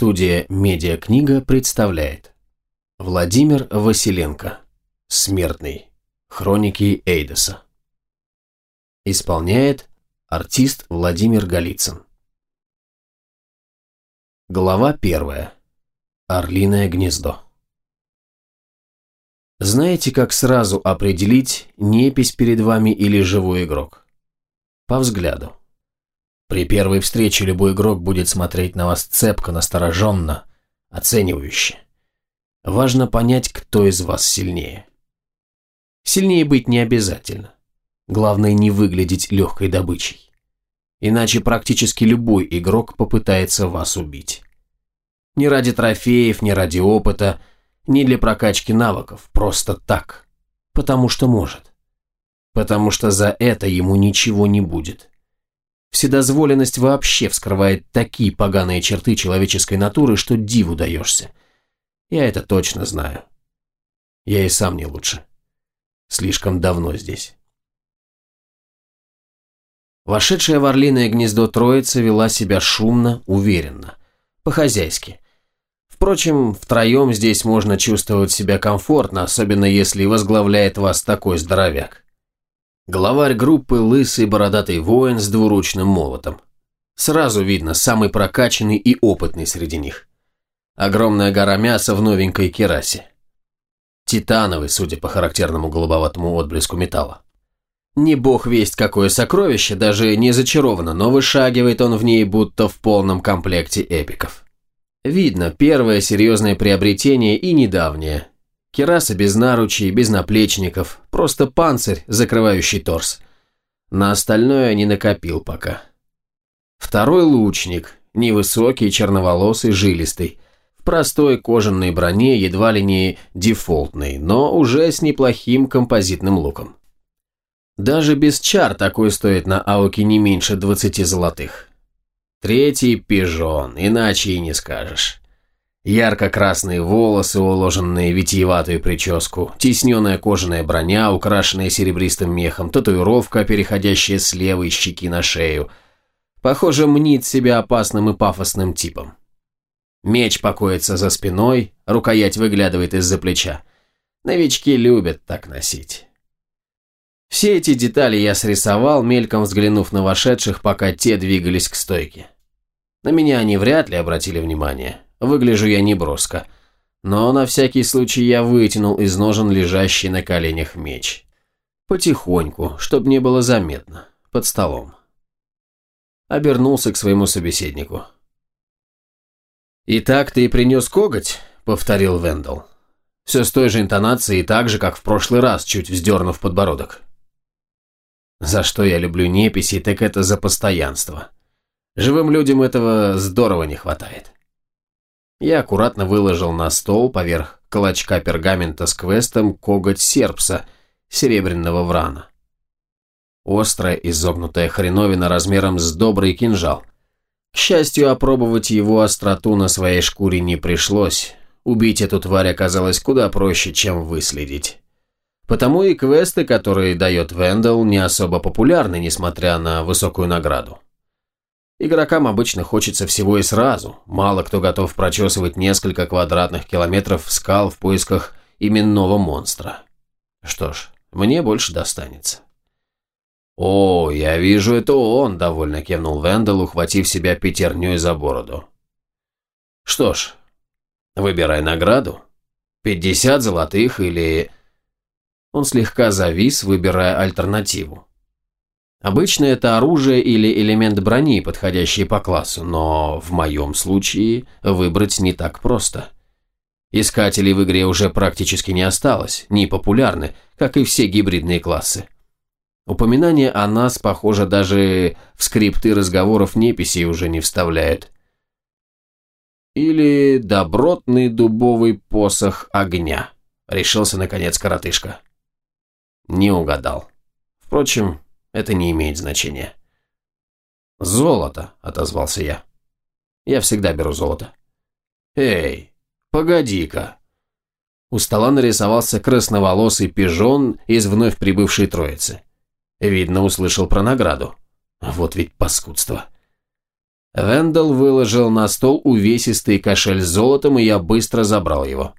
Студия «Медиакнига» представляет Владимир Василенко Смертный. Хроники Эйдоса Исполняет артист Владимир Голицын Глава первая. Орлиное гнездо Знаете, как сразу определить, непись перед вами или живой игрок? По взгляду. При первой встрече любой игрок будет смотреть на вас цепко, настороженно, оценивающе. Важно понять, кто из вас сильнее. Сильнее быть не обязательно. Главное не выглядеть легкой добычей. Иначе практически любой игрок попытается вас убить. Не ради трофеев, не ради опыта, не для прокачки навыков, просто так. Потому что может. Потому что за это ему ничего не будет. Вседозволенность вообще вскрывает такие поганые черты человеческой натуры, что диву даешься. Я это точно знаю. Я и сам не лучше. Слишком давно здесь. Вошедшая в орлиное гнездо троица вела себя шумно, уверенно, по-хозяйски. Впрочем, втроем здесь можно чувствовать себя комфортно, особенно если возглавляет вас такой здоровяк. Главарь группы – лысый бородатый воин с двуручным молотом. Сразу видно, самый прокачанный и опытный среди них. Огромная гора мяса в новенькой керасе. Титановый, судя по характерному голубоватому отблеску металла. Не бог весть какое сокровище, даже не зачаровано, но вышагивает он в ней будто в полном комплекте эпиков. Видно, первое серьезное приобретение и недавнее, Кераса без наручей, без наплечников, просто панцирь, закрывающий торс. На остальное не накопил пока. Второй лучник, невысокий, черноволосый, жилистый, в простой кожаной броне, едва ли не дефолтной, но уже с неплохим композитным луком. Даже без чар такой стоит на ауке не меньше 20 золотых. Третий пижон, иначе и не скажешь. Ярко-красные волосы, уложенные в витиеватую прическу, тисненная кожаная броня, украшенная серебристым мехом, татуировка, переходящая с левой щеки на шею. Похоже, мнит себя опасным и пафосным типом. Меч покоится за спиной, рукоять выглядывает из-за плеча. Новички любят так носить. Все эти детали я срисовал, мельком взглянув на вошедших, пока те двигались к стойке. На меня они вряд ли обратили внимание. Выгляжу я неброско. Но на всякий случай я вытянул из ножен лежащий на коленях меч. Потихоньку, чтобы не было заметно, под столом. Обернулся к своему собеседнику. «Итак, ты принес коготь?» — повторил Вендел. Все с той же интонацией и так же, как в прошлый раз, чуть вздернув подбородок. За что я люблю неписи, так это за постоянство. Живым людям этого здорово не хватает. Я аккуратно выложил на стол поверх клочка пергамента с квестом коготь серпса, серебряного врана. Острая изогнутая хреновина размером с добрый кинжал. К счастью, опробовать его остроту на своей шкуре не пришлось. Убить эту тварь оказалось куда проще, чем выследить. Потому и квесты, которые дает Вендел, не особо популярны, несмотря на высокую награду. Игрокам обычно хочется всего и сразу. Мало кто готов прочесывать несколько квадратных километров скал в поисках именного монстра. Что ж, мне больше достанется. «О, я вижу, это он», — довольно кивнул Вендел, ухватив себя пятерней за бороду. «Что ж, выбирай награду. Пятьдесят золотых или...» Он слегка завис, выбирая альтернативу. Обычно это оружие или элемент брони, подходящий по классу, но в моем случае выбрать не так просто. Искателей в игре уже практически не осталось, не популярны, как и все гибридные классы. Упоминание о нас, похоже, даже в скрипты разговоров неписей уже не вставляют. Или добротный дубовый посох огня, решился наконец коротышка. Не угадал. Впрочем, это не имеет значения. «Золото», — отозвался я. «Я всегда беру золото». «Эй, погоди-ка». У стола нарисовался красноволосый пижон из вновь прибывшей троицы. Видно, услышал про награду. Вот ведь паскудство. Вендел выложил на стол увесистый кошель с золотом, и я быстро забрал его.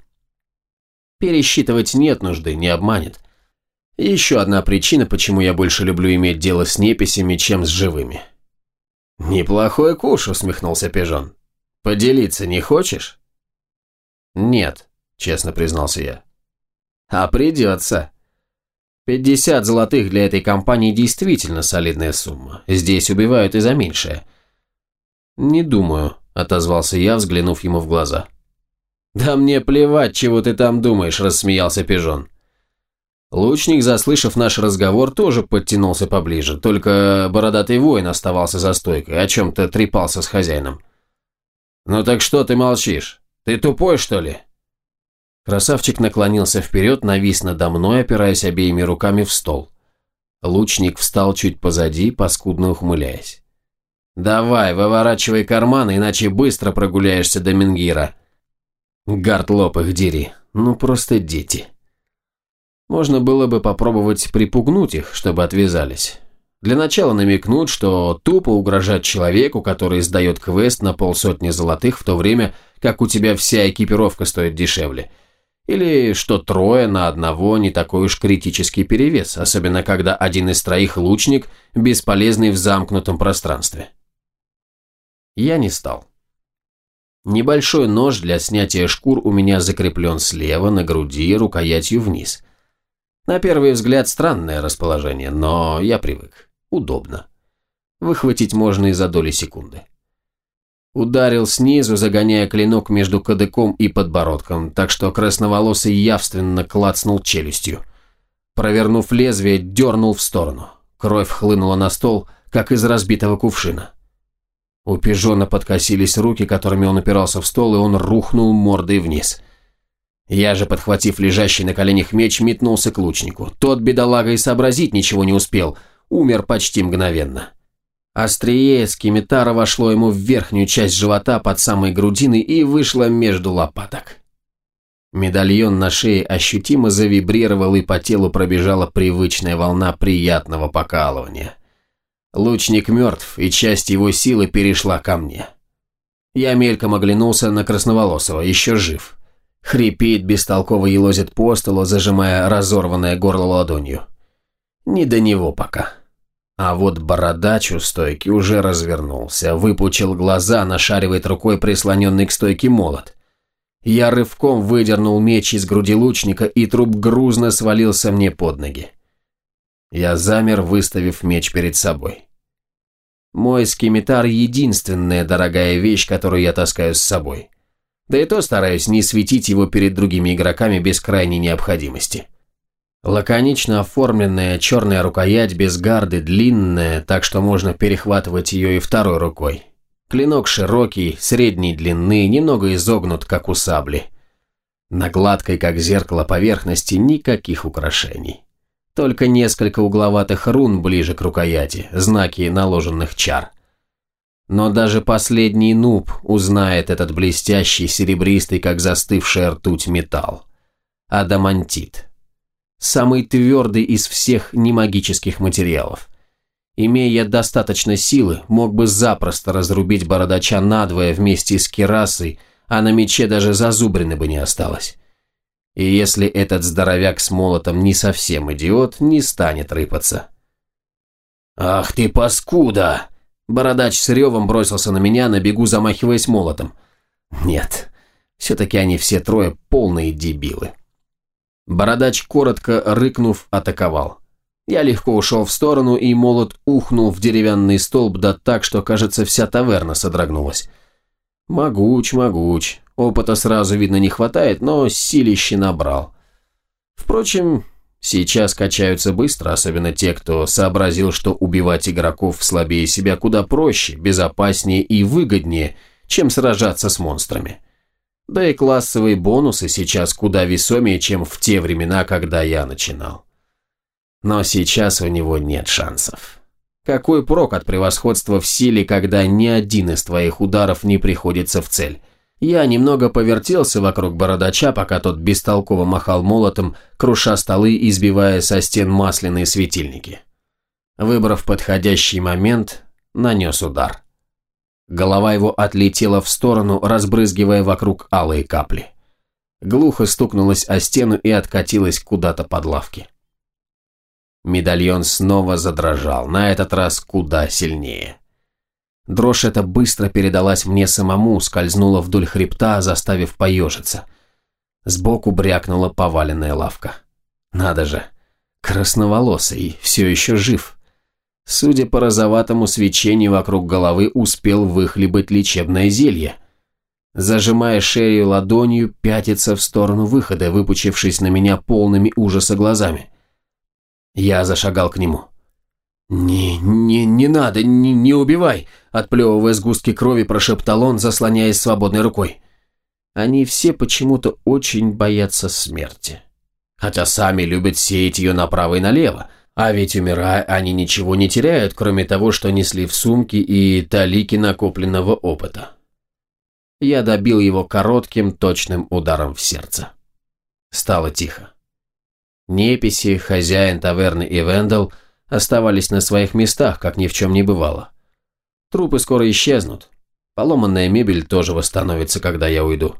Пересчитывать нет нужды, не обманет. Еще одна причина, почему я больше люблю иметь дело с неписями, чем с живыми. «Неплохой куш», — усмехнулся Пижон. «Поделиться не хочешь?» «Нет», — честно признался я. «А придется». «Пятьдесят золотых для этой компании действительно солидная сумма. Здесь убивают и за меньшее». «Не думаю», — отозвался я, взглянув ему в глаза. «Да мне плевать, чего ты там думаешь», — рассмеялся Пижон. Лучник, заслышав наш разговор, тоже подтянулся поближе, только бородатый воин оставался за стойкой, о чем-то трепался с хозяином. «Ну так что ты молчишь? Ты тупой, что ли?» Красавчик наклонился вперед, навис надо мной, опираясь обеими руками в стол. Лучник встал чуть позади, паскудно ухмыляясь. «Давай, выворачивай карманы, иначе быстро прогуляешься до Менгира». Гард лоб их дери, ну просто дети. Можно было бы попробовать припугнуть их, чтобы отвязались. Для начала намекнуть, что тупо угрожать человеку, который сдает квест на полсотни золотых, в то время как у тебя вся экипировка стоит дешевле. Или что трое на одного не такой уж критический перевес, особенно когда один из троих лучник, бесполезный в замкнутом пространстве. Я не стал. Небольшой нож для снятия шкур у меня закреплен слева, на груди, рукоятью вниз. На первый взгляд странное расположение, но я привык. Удобно. Выхватить можно и за доли секунды. Ударил снизу, загоняя клинок между кадыком и подбородком, так что красноволосый явственно клацнул челюстью. Провернув лезвие, дернул в сторону. Кровь хлынула на стол, как из разбитого кувшина. У пижона подкосились руки, которыми он опирался в стол, и он рухнул мордой вниз. Я же, подхватив лежащий на коленях меч, метнулся к лучнику. Тот, бедолага, и сообразить ничего не успел – умер почти мгновенно. Острие скимитара вошло ему в верхнюю часть живота под самой грудиной и вышло между лопаток. Медальон на шее ощутимо завибрировал, и по телу пробежала привычная волна приятного покалывания. Лучник мертв, и часть его силы перешла ко мне. Я мельком оглянулся на Красноволосого, еще жив. Хрипит, бестолково елозит по столу, зажимая разорванное горло ладонью. Не до него пока. А вот бородач у стойки уже развернулся, выпучил глаза, нашаривает рукой прислоненный к стойке молот. Я рывком выдернул меч из груди лучника, и труп грузно свалился мне под ноги. Я замер, выставив меч перед собой. Мой скимитар – единственная дорогая вещь, которую я таскаю с собой. Да и то стараюсь не светить его перед другими игроками без крайней необходимости. Лаконично оформленная черная рукоять без гарды, длинная, так что можно перехватывать ее и второй рукой. Клинок широкий, средней длины, немного изогнут, как у сабли. На гладкой, как зеркало поверхности, никаких украшений. Только несколько угловатых рун ближе к рукояти, знаки наложенных чар. Но даже последний нуб узнает этот блестящий, серебристый, как застывшая ртуть металл. Адамантит самый твердый из всех немагических материалов. Имея достаточно силы, мог бы запросто разрубить бородача надвое вместе с керасой, а на мече даже зазубрины бы не осталось. И если этот здоровяк с молотом не совсем идиот, не станет рыпаться. «Ах ты паскуда!» Бородач с ревом бросился на меня, на бегу замахиваясь молотом. «Нет, все-таки они все трое полные дебилы». Бородач, коротко рыкнув, атаковал. Я легко ушел в сторону, и молот ухнул в деревянный столб, да так, что, кажется, вся таверна содрогнулась. Могуч, могуч. Опыта сразу, видно, не хватает, но силище набрал. Впрочем, сейчас качаются быстро, особенно те, кто сообразил, что убивать игроков слабее себя куда проще, безопаснее и выгоднее, чем сражаться с монстрами. Да и классовые бонусы сейчас куда весомее, чем в те времена, когда я начинал. Но сейчас у него нет шансов. Какой прок от превосходства в силе, когда ни один из твоих ударов не приходится в цель? Я немного повертелся вокруг бородача, пока тот бестолково махал молотом, круша столы и сбивая со стен масляные светильники. Выбрав подходящий момент, нанес удар. Голова его отлетела в сторону, разбрызгивая вокруг алые капли. Глухо стукнулась о стену и откатилась куда-то под лавки. Медальон снова задрожал, на этот раз куда сильнее. Дрожь эта быстро передалась мне самому, скользнула вдоль хребта, заставив поежиться. Сбоку брякнула поваленная лавка. Надо же, красноволосый, все еще жив. Судя по розоватому свечению вокруг головы, успел выхлебать лечебное зелье. Зажимая шею ладонью, пятится в сторону выхода, выпучившись на меня полными ужаса глазами. Я зашагал к нему. «Не, не, не надо, не, не убивай!» Отплевывая сгустки крови, прошептал он, заслоняясь свободной рукой. Они все почему-то очень боятся смерти. Хотя сами любят сеять ее направо и налево. А ведь умирая, они ничего не теряют, кроме того, что несли в сумке и талики накопленного опыта. Я добил его коротким, точным ударом в сердце. Стало тихо. Неписи, хозяин таверны и Вендел оставались на своих местах, как ни в чем не бывало. Трупы скоро исчезнут. Поломанная мебель тоже восстановится, когда я уйду.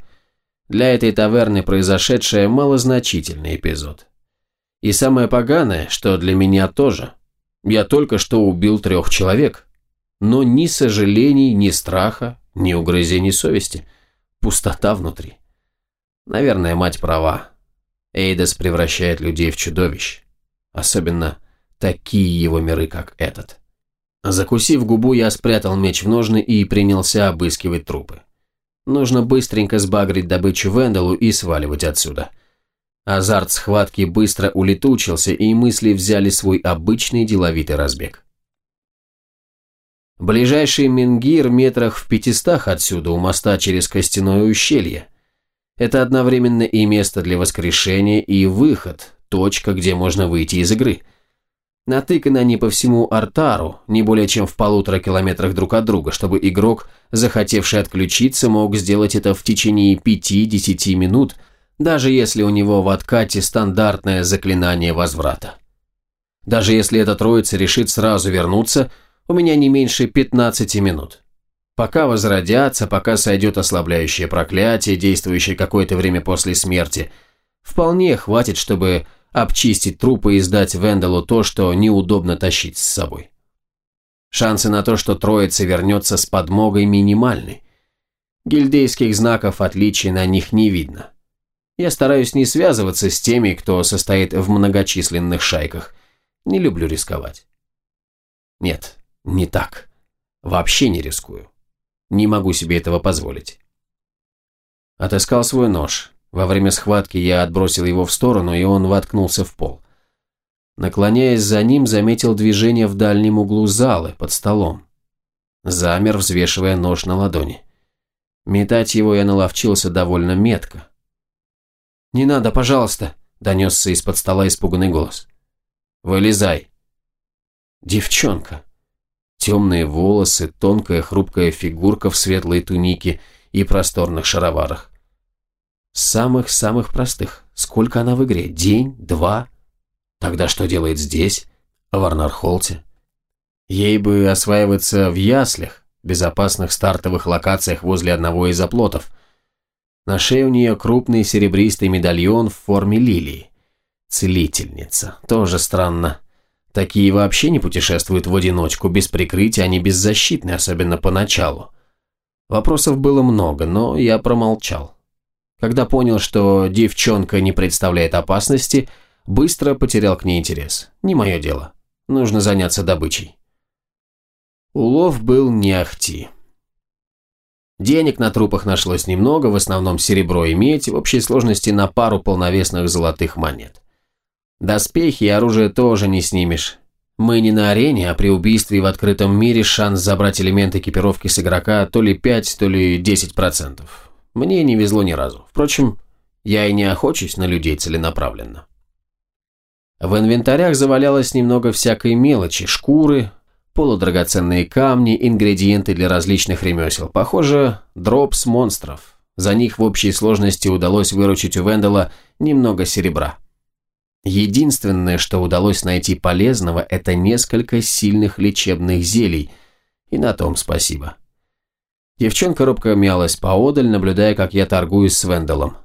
Для этой таверны произошедшее малозначительный эпизод. И самое поганое, что для меня тоже. Я только что убил трех человек. Но ни сожалений, ни страха, ни угрызений совести. Пустота внутри. Наверное, мать права. Эйдас превращает людей в чудовищ. Особенно такие его миры, как этот. Закусив губу, я спрятал меч в ножны и принялся обыскивать трупы. Нужно быстренько сбагрить добычу Венделу и сваливать отсюда. Азарт схватки быстро улетучился, и мысли взяли свой обычный деловитый разбег. Ближайший Менгир метрах в пятистах отсюда, у моста через костяное ущелье. Это одновременно и место для воскрешения, и выход, точка, где можно выйти из игры. Натыканы они по всему Артару, не более чем в полутора километрах друг от друга, чтобы игрок, захотевший отключиться, мог сделать это в течение 5-10 минут, даже если у него в откате стандартное заклинание возврата. Даже если эта троица решит сразу вернуться, у меня не меньше 15 минут. Пока возродятся, пока сойдет ослабляющее проклятие, действующее какое-то время после смерти, вполне хватит, чтобы обчистить трупы и сдать Венделу то, что неудобно тащить с собой. Шансы на то, что троица вернется с подмогой, минимальны. Гильдейских знаков отличий на них не видно. Я стараюсь не связываться с теми, кто состоит в многочисленных шайках. Не люблю рисковать. Нет, не так. Вообще не рискую. Не могу себе этого позволить. Отыскал свой нож. Во время схватки я отбросил его в сторону, и он воткнулся в пол. Наклоняясь за ним, заметил движение в дальнем углу залы, под столом. Замер, взвешивая нож на ладони. Метать его я наловчился довольно метко. «Не надо, пожалуйста», – донесся из-под стола испуганный голос. «Вылезай». «Девчонка». Темные волосы, тонкая хрупкая фигурка в светлой тунике и просторных шароварах. Самых-самых простых. Сколько она в игре? День? Два? Тогда что делает здесь, в Арнархолте? Ей бы осваиваться в яслях, безопасных стартовых локациях возле одного из оплотов. На шее у нее крупный серебристый медальон в форме лилии. Целительница. Тоже странно. Такие вообще не путешествуют в одиночку, без прикрытия, они беззащитны, особенно поначалу. Вопросов было много, но я промолчал. Когда понял, что девчонка не представляет опасности, быстро потерял к ней интерес. Не мое дело. Нужно заняться добычей. Улов был не ахти. Денег на трупах нашлось немного, в основном серебро и медь, в общей сложности на пару полновесных золотых монет. Доспехи и оружие тоже не снимешь. Мы не на арене, а при убийстве в открытом мире шанс забрать элемент экипировки с игрока то ли 5, то ли 10%. Мне не везло ни разу. Впрочем, я и не охочусь на людей целенаправленно. В инвентарях завалялось немного всякой мелочи, шкуры, полудрагоценные камни, ингредиенты для различных ремесел. Похоже, дроп с монстров. За них в общей сложности удалось выручить у Вендела немного серебра. Единственное, что удалось найти полезного, это несколько сильных лечебных зелий, и на том спасибо. Девчонка робко мялась поодаль, наблюдая, как я торгуюсь с Венделом.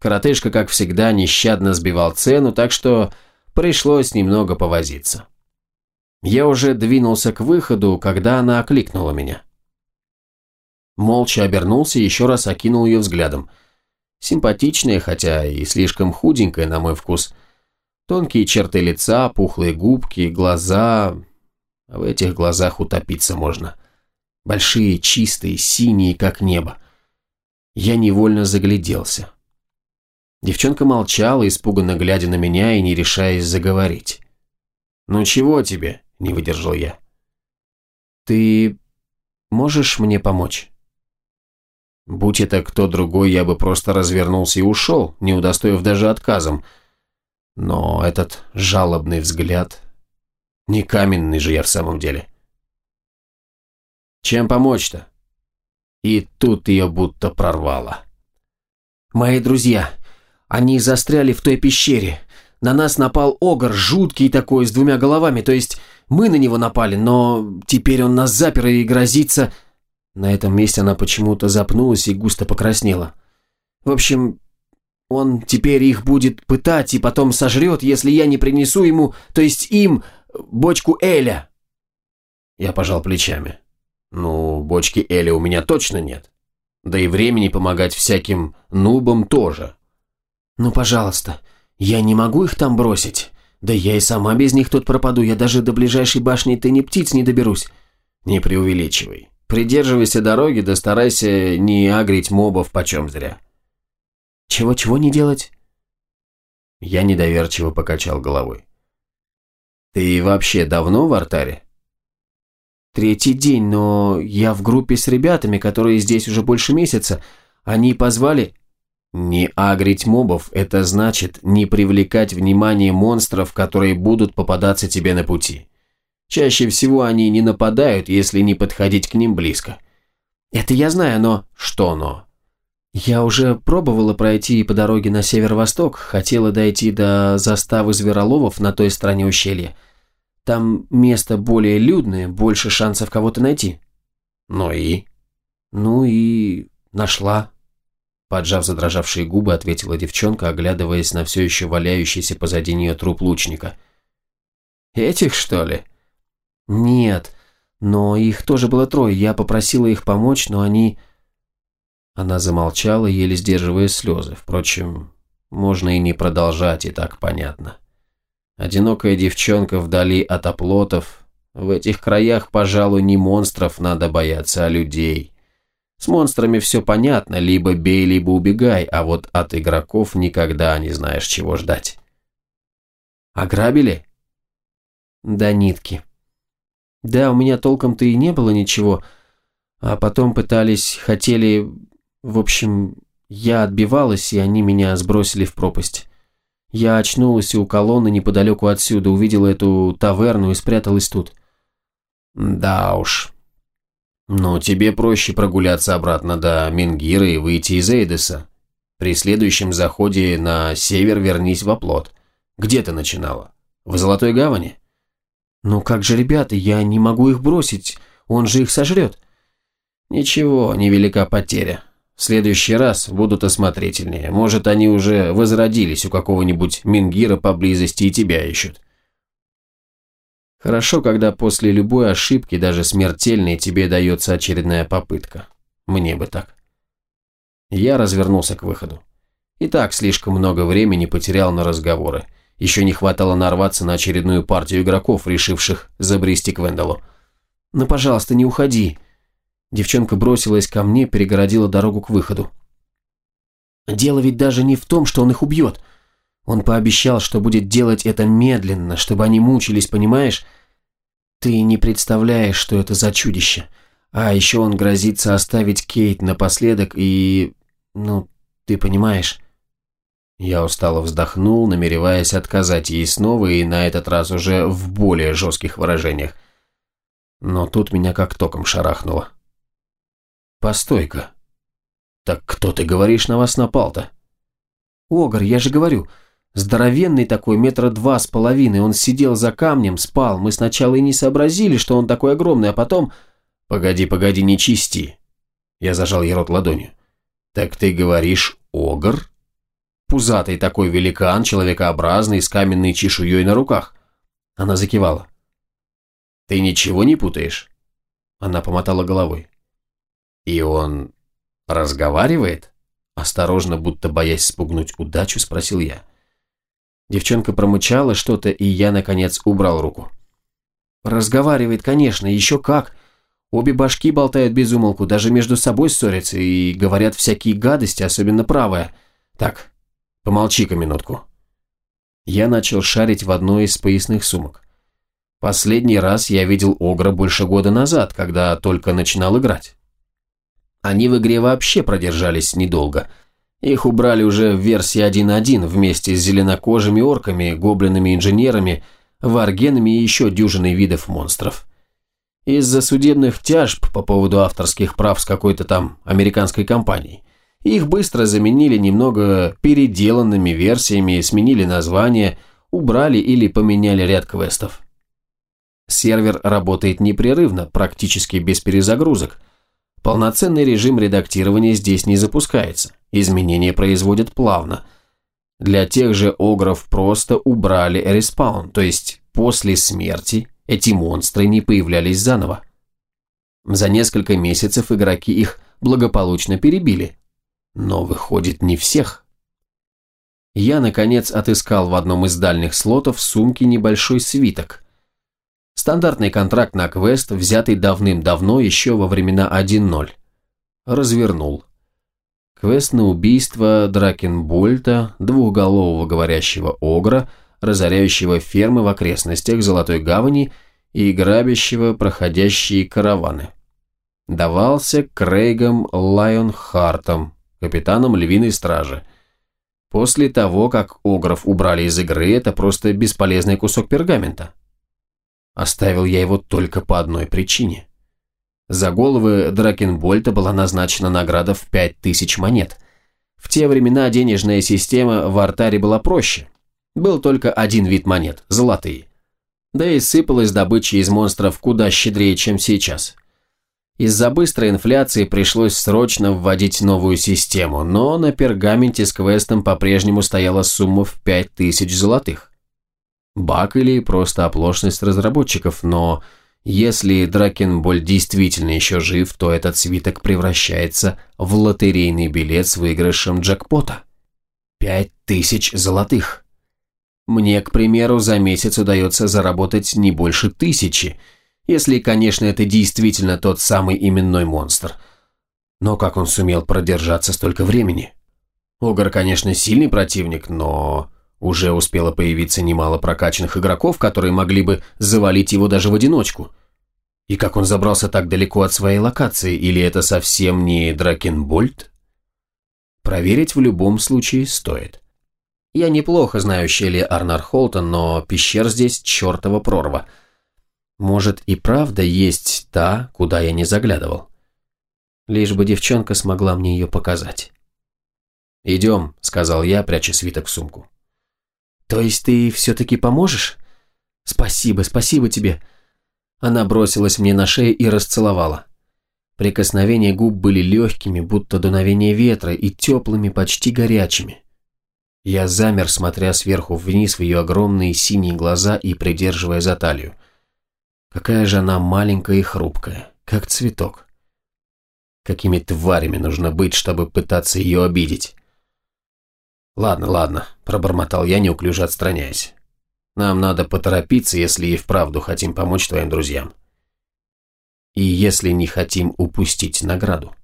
Коротышка, как всегда, нещадно сбивал цену, так что пришлось немного повозиться. Я уже двинулся к выходу, когда она окликнула меня. Молча обернулся и еще раз окинул ее взглядом. Симпатичная, хотя и слишком худенькая, на мой вкус. Тонкие черты лица, пухлые губки, глаза... В этих глазах утопиться можно. Большие, чистые, синие, как небо. Я невольно загляделся. Девчонка молчала, испуганно глядя на меня и не решаясь заговорить. «Ну чего тебе?» – не выдержал я. «Ты можешь мне помочь?» Будь это кто другой, я бы просто развернулся и ушел, не удостоив даже отказом. Но этот жалобный взгляд... Не каменный же я в самом деле. Чем помочь-то? И тут ее будто прорвало. «Мои друзья, они застряли в той пещере. На нас напал огр, жуткий такой, с двумя головами, то есть мы на него напали, но теперь он нас запер и грозится...» На этом месте она почему-то запнулась и густо покраснела. «В общем, он теперь их будет пытать и потом сожрет, если я не принесу ему, то есть им, бочку Эля». Я пожал плечами. «Ну, бочки Эля у меня точно нет. Да и времени помогать всяким нубам тоже». «Ну, пожалуйста, я не могу их там бросить. Да я и сама без них тут пропаду, я даже до ближайшей башни Тени Птиц не доберусь». «Не преувеличивай. Придерживайся дороги, да старайся не агрить мобов почем зря». «Чего-чего не делать?» Я недоверчиво покачал головой. «Ты вообще давно в артаре?» «Третий день, но я в группе с ребятами, которые здесь уже больше месяца. Они позвали...» Не агрить мобов – это значит не привлекать внимание монстров, которые будут попадаться тебе на пути. Чаще всего они не нападают, если не подходить к ним близко. Это я знаю, но... Что но? Я уже пробовала пройти по дороге на северо-восток, хотела дойти до заставы звероловов на той стороне ущелья. Там место более людное, больше шансов кого-то найти. Ну и? Ну и... нашла. Поджав задрожавшие губы, ответила девчонка, оглядываясь на все еще валяющийся позади нее труп лучника. «Этих, что ли?» «Нет, но их тоже было трое. Я попросила их помочь, но они...» Она замолчала, еле сдерживая слезы. Впрочем, можно и не продолжать, и так понятно. Одинокая девчонка вдали от оплотов. В этих краях, пожалуй, не монстров надо бояться, а людей. С монстрами все понятно, либо бей, либо убегай, а вот от игроков никогда не знаешь, чего ждать. Ограбили? Да нитки. Да, у меня толком-то и не было ничего, а потом пытались, хотели... В общем, я отбивалась, и они меня сбросили в пропасть. Я очнулась у колонны неподалеку отсюда, увидела эту таверну и спряталась тут. Да уж, «Ну, тебе проще прогуляться обратно до Мингира и выйти из Эйдеса. При следующем заходе на север вернись в оплот. Где ты начинала? В Золотой Гавани?» «Ну как же, ребята, я не могу их бросить, он же их сожрет». «Ничего, невелика потеря. В следующий раз будут осмотрительнее. Может, они уже возродились у какого-нибудь Мингира поблизости и тебя ищут. Хорошо, когда после любой ошибки, даже смертельной, тебе дается очередная попытка. Мне бы так. Я развернулся к выходу. И так слишком много времени потерял на разговоры. Еще не хватало нарваться на очередную партию игроков, решивших забрести к Венделу. «Ну, пожалуйста, не уходи!» Девчонка бросилась ко мне, перегородила дорогу к выходу. «Дело ведь даже не в том, что он их убьет. Он пообещал, что будет делать это медленно, чтобы они мучились, понимаешь? Ты не представляешь, что это за чудище. А еще он грозится оставить Кейт напоследок и... Ну, ты понимаешь. Я устало вздохнул, намереваясь отказать ей снова и на этот раз уже в более жестких выражениях. Но тут меня как током шарахнуло. «Постой-ка. Так кто, ты говоришь, на вас напал-то?» «Огр, я же говорю, Здоровенный такой, метра два с половиной, он сидел за камнем, спал. Мы сначала и не сообразили, что он такой огромный, а потом... Погоди, погоди, не чисти. Я зажал ей рот ладонью. «Так ты говоришь, огр?» Пузатый такой великан, человекообразный, с каменной чешуей на руках. Она закивала. «Ты ничего не путаешь?» Она помотала головой. «И он разговаривает?» Осторожно, будто боясь спугнуть удачу, спросил я. Девчонка промычала что-то, и я, наконец, убрал руку. «Разговаривает, конечно, еще как. Обе башки болтают без умолку, даже между собой ссорятся и говорят всякие гадости, особенно правая. Так, помолчи-ка минутку». Я начал шарить в одной из поясных сумок. Последний раз я видел Огра больше года назад, когда только начинал играть. Они в игре вообще продержались недолго. Их убрали уже в версии 1.1 вместе с зеленокожими орками, гоблинами-инженерами, варгенами и еще дюжиной видов монстров. Из-за судебных тяжб по поводу авторских прав с какой-то там американской компанией. Их быстро заменили немного переделанными версиями, сменили название, убрали или поменяли ряд квестов. Сервер работает непрерывно, практически без перезагрузок – Полноценный режим редактирования здесь не запускается, изменения производят плавно. Для тех же огров просто убрали респаун, то есть после смерти эти монстры не появлялись заново. За несколько месяцев игроки их благополучно перебили. Но выходит не всех. Я, наконец, отыскал в одном из дальних слотов сумки небольшой свиток – Стандартный контракт на квест, взятый давным-давно, еще во времена 1.0. Развернул. Квест на убийство Дракенбольта, двухголового говорящего огра, разоряющего фермы в окрестностях Золотой Гавани и грабящего проходящие караваны. Давался Крейгом Лайонхартом, капитаном Львиной Стражи. После того, как огров убрали из игры, это просто бесполезный кусок пергамента. Оставил я его только по одной причине. За головы Дракенбольта была назначена награда в 5000 монет. В те времена денежная система в Артаре была проще. Был только один вид монет – золотые. Да и сыпалась добыча из монстров куда щедрее, чем сейчас. Из-за быстрой инфляции пришлось срочно вводить новую систему, но на пергаменте с квестом по-прежнему стояла сумма в 5000 золотых. Баг или просто оплошность разработчиков, но если Дракенболь действительно еще жив, то этот свиток превращается в лотерейный билет с выигрышем джекпота. Пять тысяч золотых. Мне, к примеру, за месяц удается заработать не больше тысячи, если, конечно, это действительно тот самый именной монстр. Но как он сумел продержаться столько времени? Огр, конечно, сильный противник, но уже успело появиться немало прокачанных игроков, которые могли бы завалить его даже в одиночку. И как он забрался так далеко от своей локации, или это совсем не Дракенбольт? Проверить в любом случае стоит. Я неплохо знаю щели Арнар Холтон, но пещер здесь чертова прорва. Может и правда есть та, куда я не заглядывал. Лишь бы девчонка смогла мне ее показать. «Идем», — сказал я, пряча свиток в сумку. «То есть ты все-таки поможешь?» «Спасибо, спасибо тебе». Она бросилась мне на шею и расцеловала. Прикосновения губ были легкими, будто дуновение ветра, и теплыми, почти горячими. Я замер, смотря сверху вниз в ее огромные синие глаза и придерживая за талию. Какая же она маленькая и хрупкая, как цветок. Какими тварями нужно быть, чтобы пытаться ее обидеть? «Ладно, ладно», – пробормотал я, неуклюже отстраняясь. «Нам надо поторопиться, если и вправду хотим помочь твоим друзьям. И если не хотим упустить награду».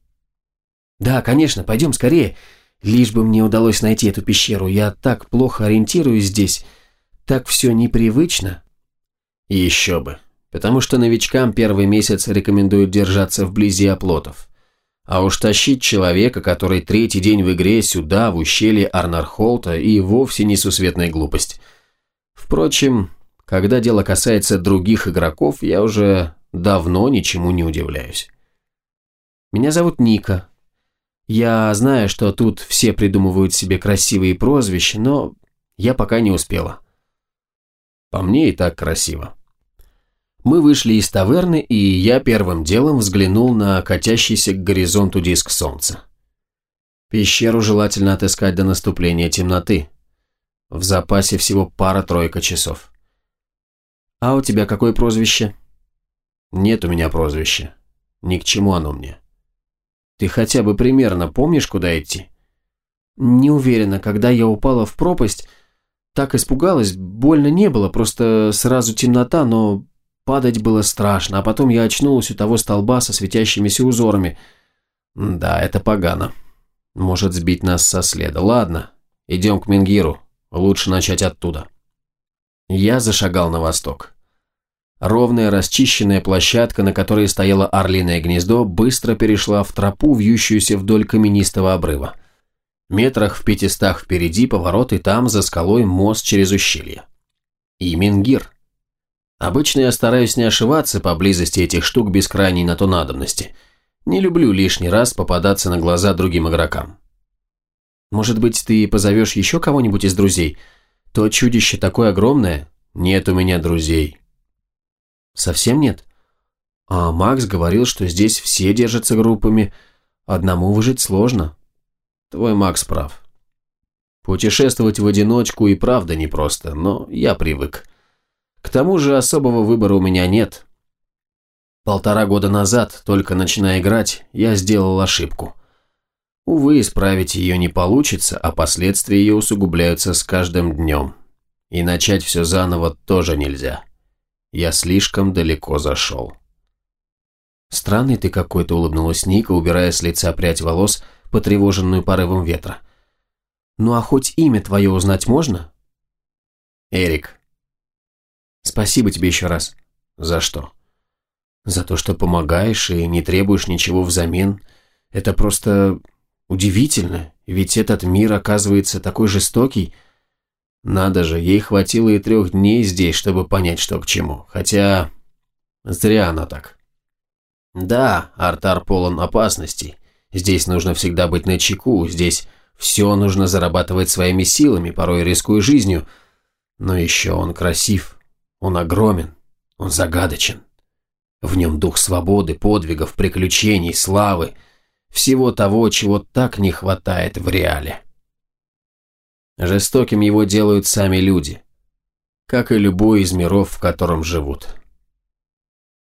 «Да, конечно, пойдем скорее. Лишь бы мне удалось найти эту пещеру. Я так плохо ориентируюсь здесь. Так все непривычно». «Еще бы. Потому что новичкам первый месяц рекомендуют держаться вблизи оплотов. А уж тащить человека, который третий день в игре, сюда, в ущелье Арнархолта, и вовсе не сусветная глупость. Впрочем, когда дело касается других игроков, я уже давно ничему не удивляюсь. Меня зовут Ника. Я знаю, что тут все придумывают себе красивые прозвища, но я пока не успела. По мне и так красиво. Мы вышли из таверны, и я первым делом взглянул на катящийся к горизонту диск солнца. Пещеру желательно отыскать до наступления темноты. В запасе всего пара-тройка часов. «А у тебя какое прозвище?» «Нет у меня прозвища. Ни к чему оно мне». «Ты хотя бы примерно помнишь, куда идти?» «Не уверена. Когда я упала в пропасть, так испугалась, больно не было, просто сразу темнота, но падать было страшно, а потом я очнулась у того столба со светящимися узорами. Да, это погано. Может сбить нас со следа. Ладно, идем к Мингиру. Лучше начать оттуда». Я зашагал на восток. Ровная расчищенная площадка, на которой стояло орлиное гнездо, быстро перешла в тропу, вьющуюся вдоль каменистого обрыва. Метрах в пятистах впереди поворот, и там, за скалой, мост через ущелье. И Мингир. Обычно я стараюсь не ошиваться поблизости этих штук без крайней на то надобности. Не люблю лишний раз попадаться на глаза другим игрокам. Может быть, ты позовешь еще кого-нибудь из друзей? То чудище такое огромное. Нет у меня друзей. Совсем нет? А Макс говорил, что здесь все держатся группами. Одному выжить сложно. Твой Макс прав. Путешествовать в одиночку и правда непросто, но я привык. К тому же особого выбора у меня нет. Полтора года назад, только начиная играть, я сделал ошибку. Увы, исправить ее не получится, а последствия ее усугубляются с каждым днем. И начать все заново тоже нельзя. Я слишком далеко зашел. «Странный ты какой-то», — улыбнулась Ника, убирая с лица прядь волос, потревоженную порывом ветра. «Ну а хоть имя твое узнать можно?» «Эрик». «Спасибо тебе еще раз». «За что?» «За то, что помогаешь и не требуешь ничего взамен. Это просто удивительно, ведь этот мир оказывается такой жестокий, надо же, ей хватило и трех дней здесь, чтобы понять, что к чему. Хотя... Зря она так. Да, Артар полон опасностей. Здесь нужно всегда быть на чеку, здесь все нужно зарабатывать своими силами, порой рискуя жизнью. Но еще он красив, он огромен, он загадочен. В нем дух свободы, подвигов, приключений, славы, всего того, чего так не хватает в реале. Жестоким его делают сами люди, как и любой из миров, в котором живут.